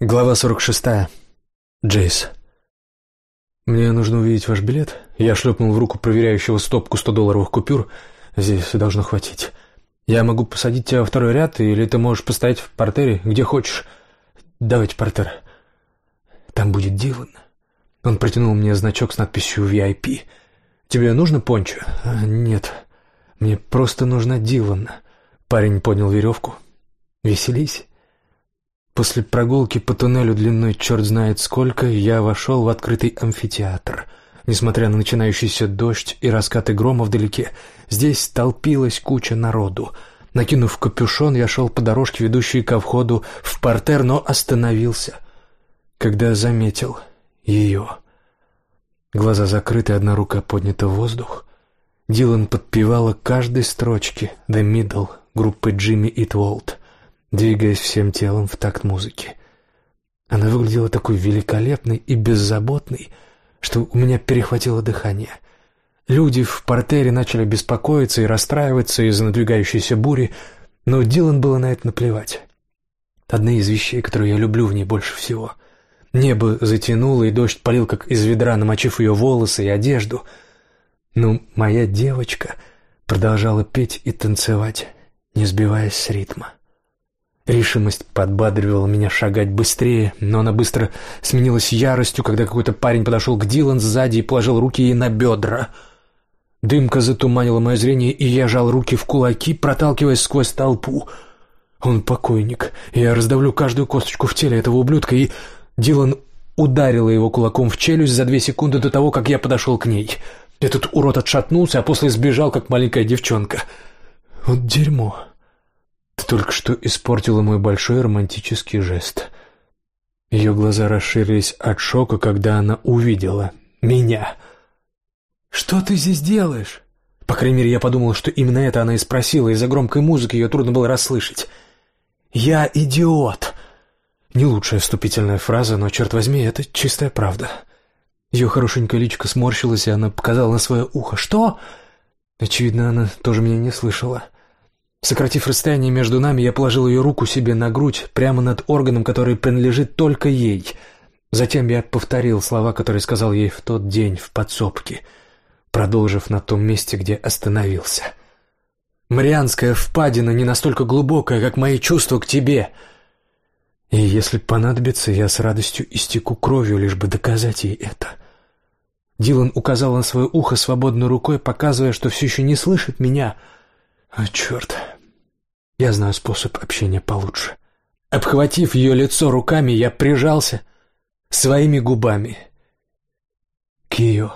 Глава 46. Джейс. «Мне нужно увидеть ваш билет». Я шлепнул в руку проверяющего стопку 100-долларовых купюр. «Здесь должно хватить. Я могу посадить тебя во второй ряд, или ты можешь постоять в портере, где хочешь. Давайте портер. Там будет Дилан». Он протянул мне значок с надписью VIP. «Тебе нужно пончо?» «Нет, мне просто нужна Дилан». Парень поднял веревку. «Веселись». После прогулки по туннелю длиной черт знает сколько, я вошел в открытый амфитеатр. Несмотря на начинающийся дождь и раскаты грома вдалеке, здесь толпилась куча народу. Накинув капюшон, я шел по дорожке, ведущей ко входу в портер, но остановился, когда заметил ее. Глаза закрыты, одна рука поднята в воздух. Дилан подпевала каждой строчке «The Middle» группы Джимми Итволд двигаясь всем телом в такт музыки. Она выглядела такой великолепной и беззаботной, что у меня перехватило дыхание. Люди в портере начали беспокоиться и расстраиваться из-за надвигающейся бури, но Дилан было на это наплевать. Одна из вещей, которую я люблю в ней больше всего. Небо затянуло, и дождь полил, как из ведра, намочив ее волосы и одежду. Но моя девочка продолжала петь и танцевать, не сбиваясь с ритма. Решимость подбадривала меня шагать быстрее, но она быстро сменилась яростью, когда какой-то парень подошел к Дилан сзади и положил руки ей на бедра. Дымка затуманила мое зрение, и я жал руки в кулаки, проталкиваясь сквозь толпу. Он покойник. Я раздавлю каждую косточку в теле этого ублюдка, и Дилан ударила его кулаком в челюсть за две секунды до того, как я подошел к ней. Этот урод отшатнулся, а после сбежал, как маленькая девчонка. Вот дерьмо. Только что испортила мой большой романтический жест. Ее глаза расширились от шока, когда она увидела меня. «Что ты здесь делаешь?» По крайней мере, я подумал, что именно это она и спросила. Из-за громкой музыки ее трудно было расслышать. «Я идиот!» Не лучшая вступительная фраза, но, черт возьми, это чистая правда. Ее хорошенькая личико сморщилась, и она показала на свое ухо. «Что?» Очевидно, она тоже меня не слышала. Сократив расстояние между нами, я положил ее руку себе на грудь, прямо над органом, который принадлежит только ей. Затем я повторил слова, которые сказал ей в тот день в подсобке, продолжив на том месте, где остановился. «Марианская впадина не настолько глубокая, как мои чувства к тебе. И если понадобится, я с радостью истеку кровью, лишь бы доказать ей это». Дилан указал на свое ухо свободной рукой, показывая, что все еще не слышит меня — а, черт. Я знаю способ общения получше. Обхватив ее лицо руками, я прижался своими губами к ее